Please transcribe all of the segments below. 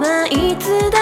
はいつだ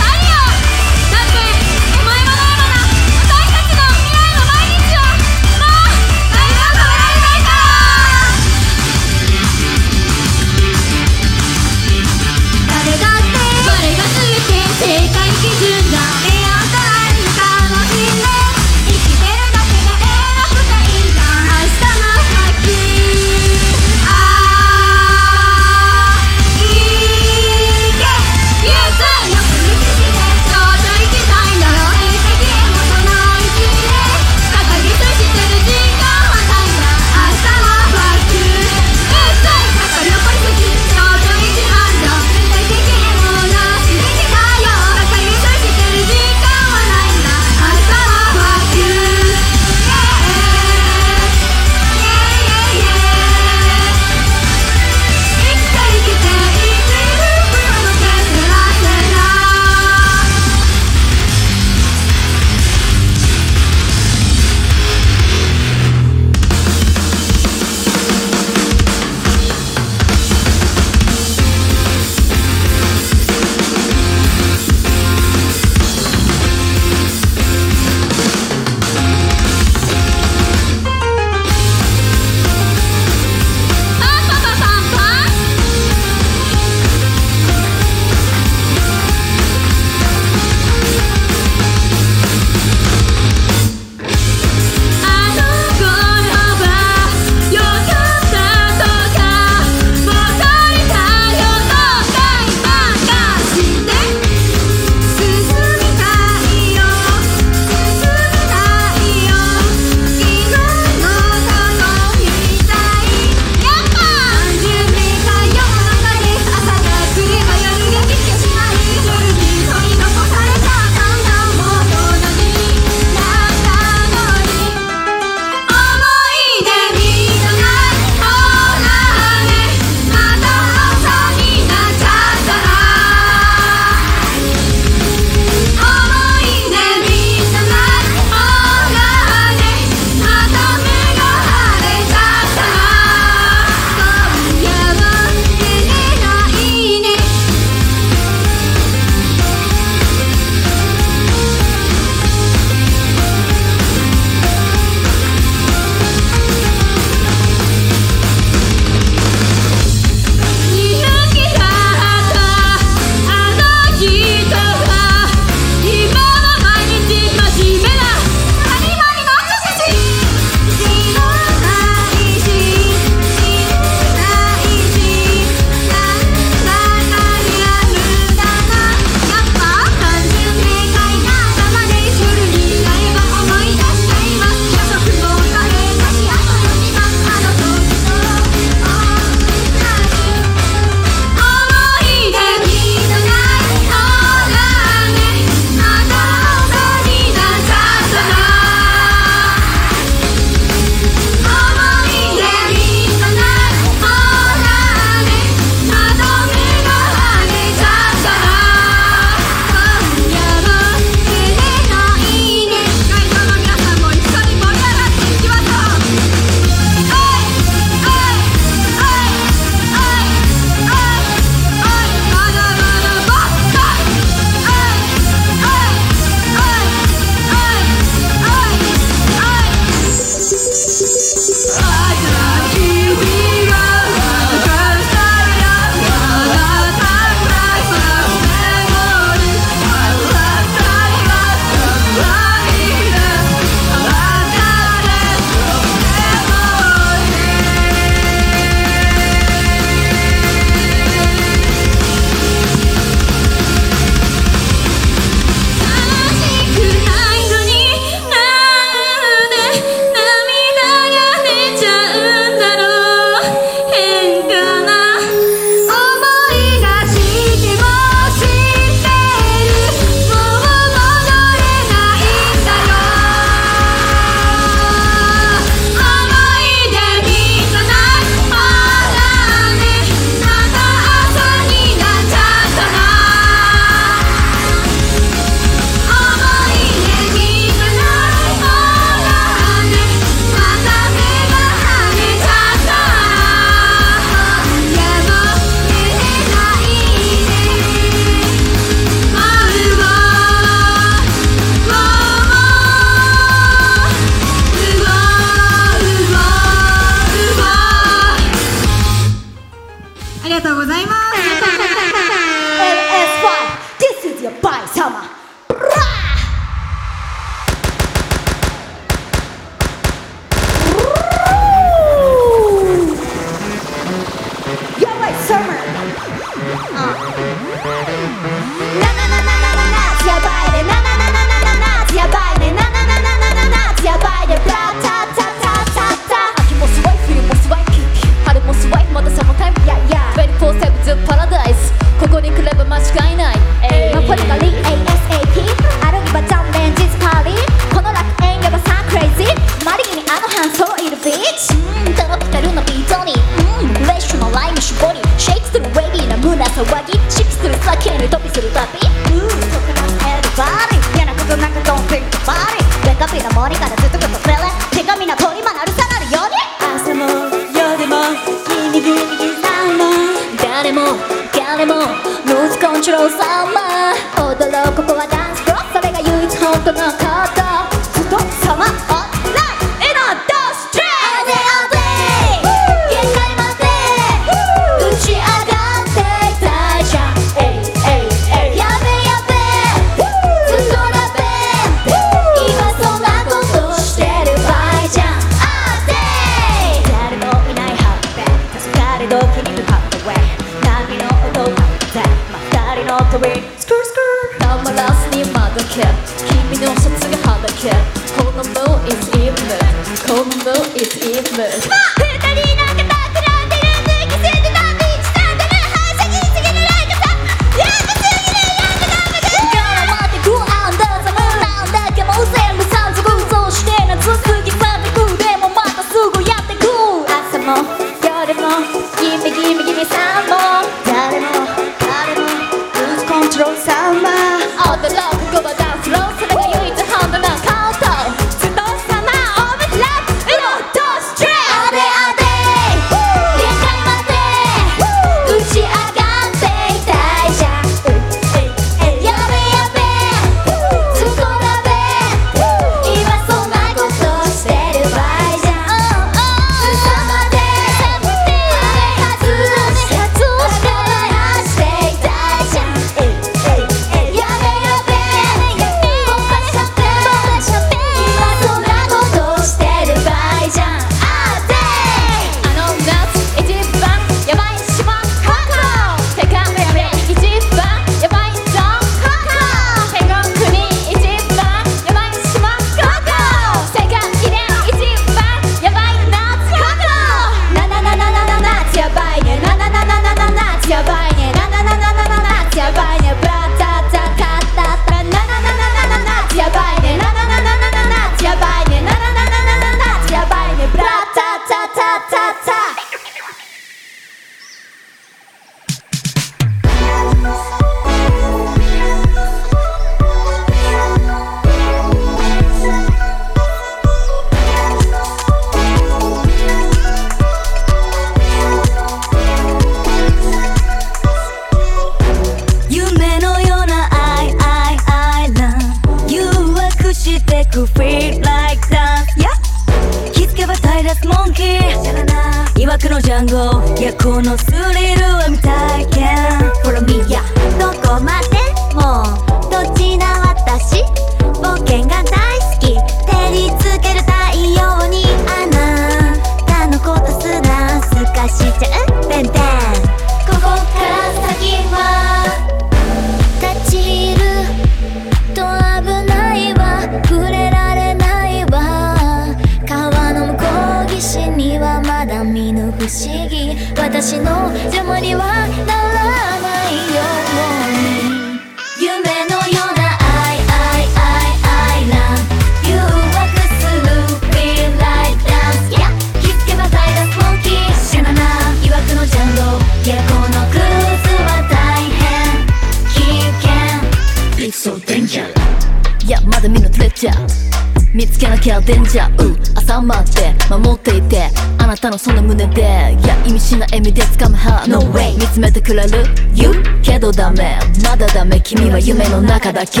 言うけどダメ。まだダメ。君は夢の中だけ。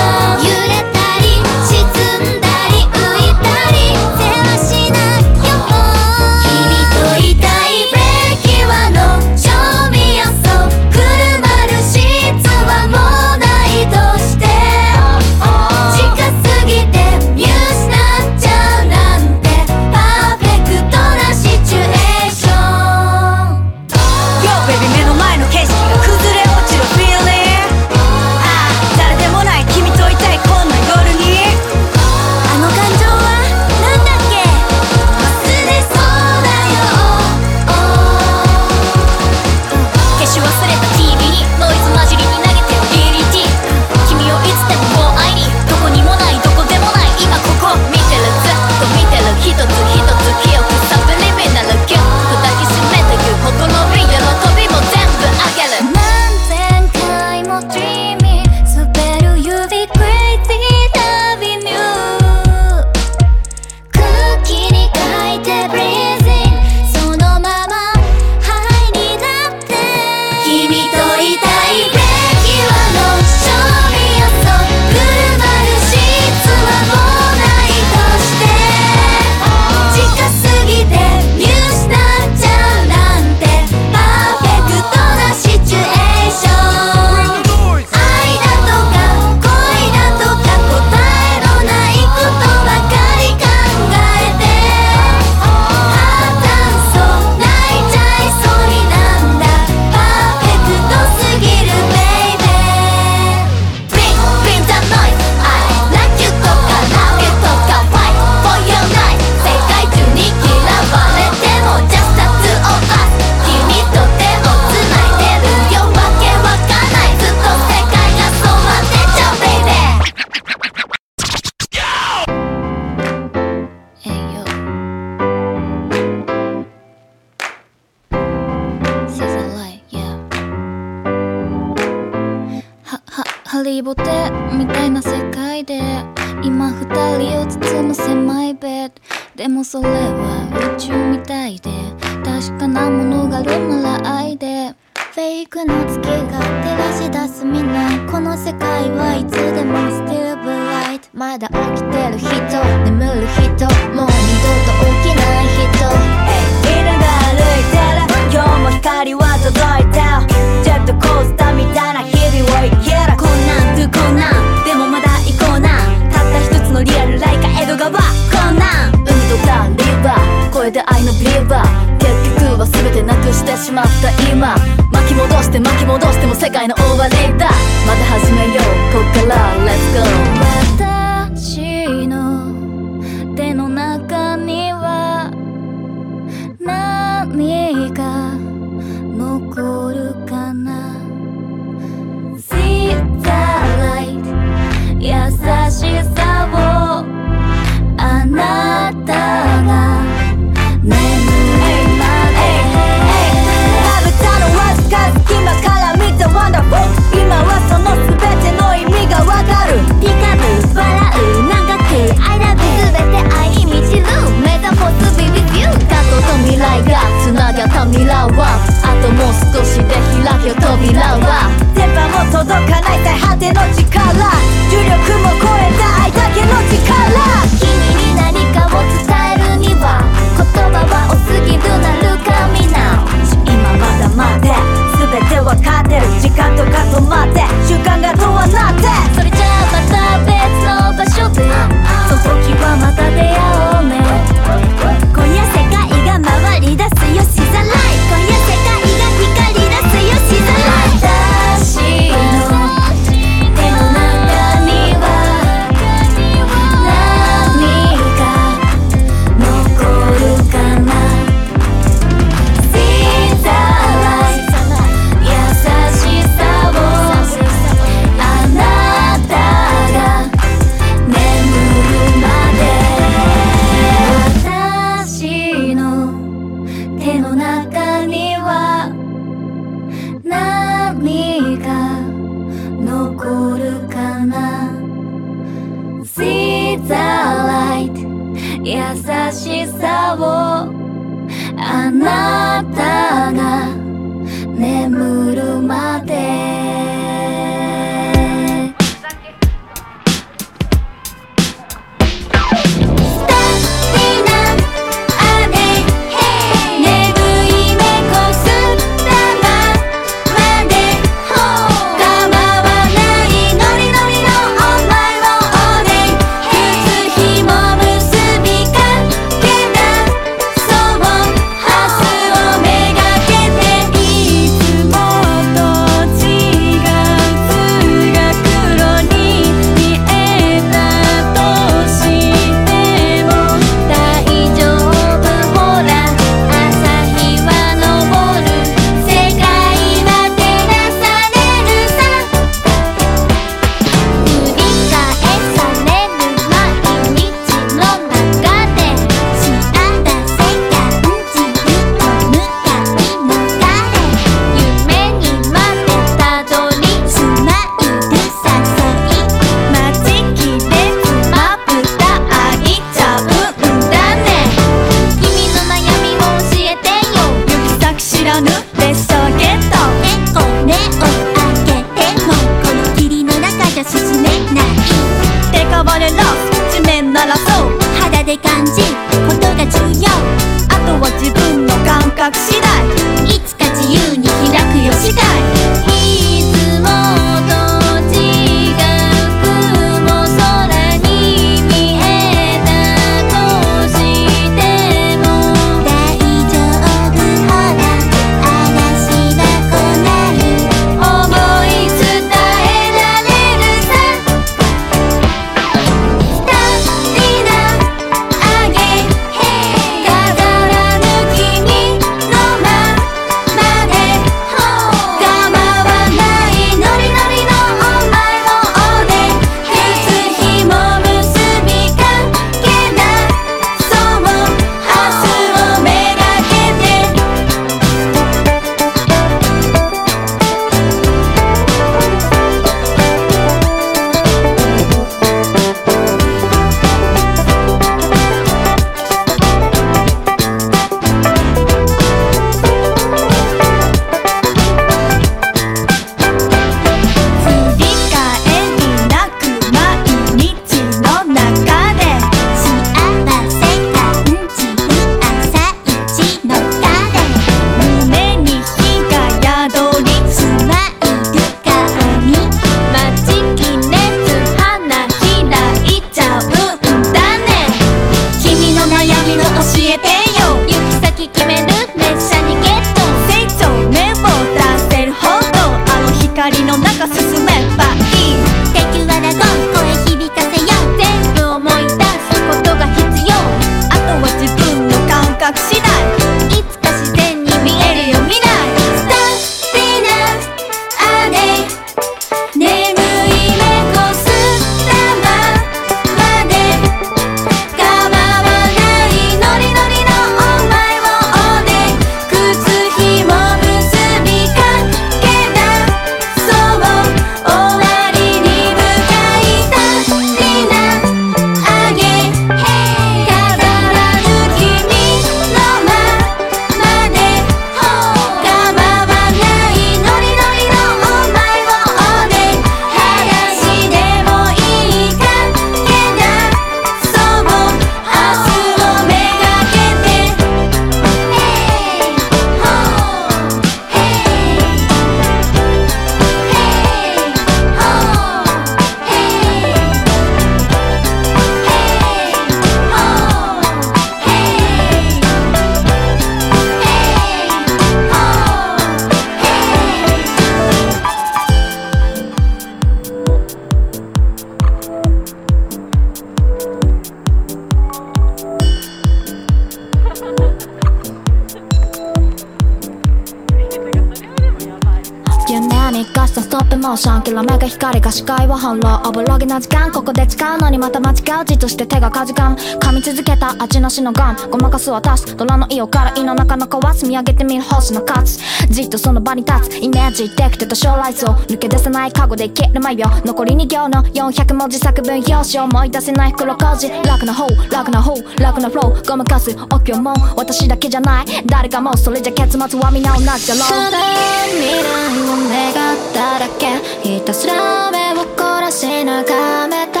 ップモーションきらめが光が視界は翻弄おぼろげな時間ここで誓うのにまた間違う字として手がかじかん。噛み続けた味のしのガン。ごまかす私。ドラの意をから胃の中の壊す見上げてみる星の勝つじっとその場に立つ。イメージできてた将来像。抜け出せない過去で生きる毎秒残り2行の400文字作文表紙思い出せない袋小路楽な方楽な方楽なフローごまかすお経も私だけじゃない誰かもそれじゃ結末は皆同じだろう。ただ未来を願っただけひたすら目を凝らし眺めた。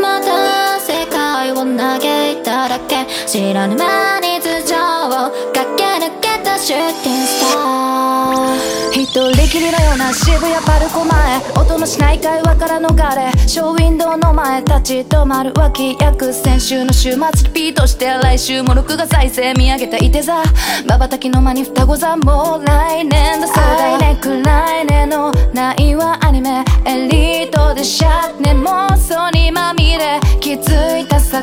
また世界を嘆いただけ知らぬ間に頭上を駆け抜け。たシューティングスター一人きりのような渋谷パルコ前音のしない会話から逃れショーウィンドウの前立ち止まる脇役先週の週末リピートして来週も録画再生見上げたいて座まばたきの間に双子座もう来年だそうだ来年く来年のないはアニメエリートでシャー年妄想にまみれ気づいた境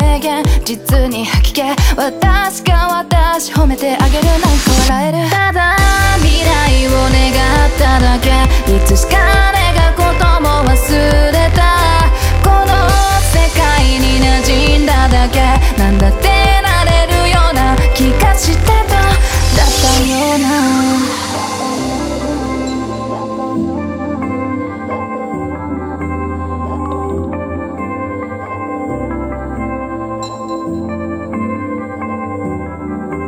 目言実に吐き気私が私褒めてあげるなんか笑える。ただ未来を願っただけ。いつしか願うことも忘れた。この世界に馴染んだだけ。なんだってなれるような気がしてた。だったような。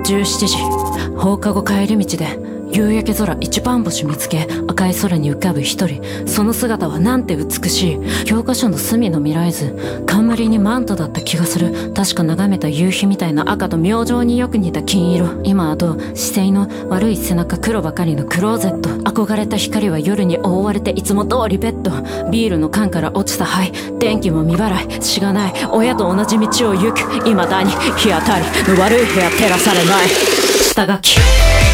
17時。放課後帰り道で夕焼け空一番星見つけ赤い空に浮かぶ一人その姿はなんて美しい教科書の隅の未来図冠にマントだった気がする。確か眺めた夕日みたいな赤と明星によく似た金色。今はどう姿勢の悪い背中黒ばかりのクローゼット憧れた光は夜に覆われていつも通りベッド。ビールの缶から落ちた灰。電気も未払いしがない。親と同じ道を行く。未だに日当たりの悪い部屋照らされない。下書き。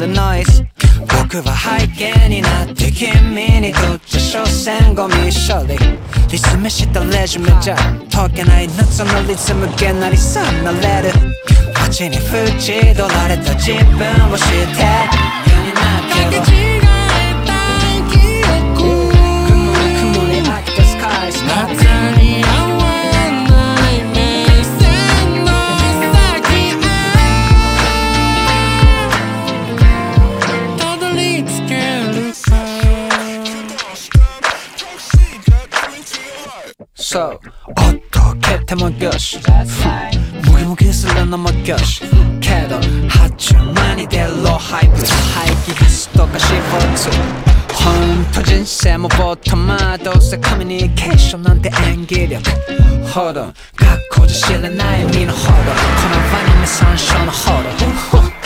The noise. 僕は背景になって君にとっちゃ所詮ゴミ処理。リズムしたレジュメじゃ解けない夏のリズムげなりさなれる。街に縁取られた自分を知って。世になけど挙手けど発注間に出ろハイプ排気ガス。とか CO2 ほんと人生もボットマどうせコミュニケーションなんて演技力ほど学校じゃ知らない身のほどこの場に目参照のほど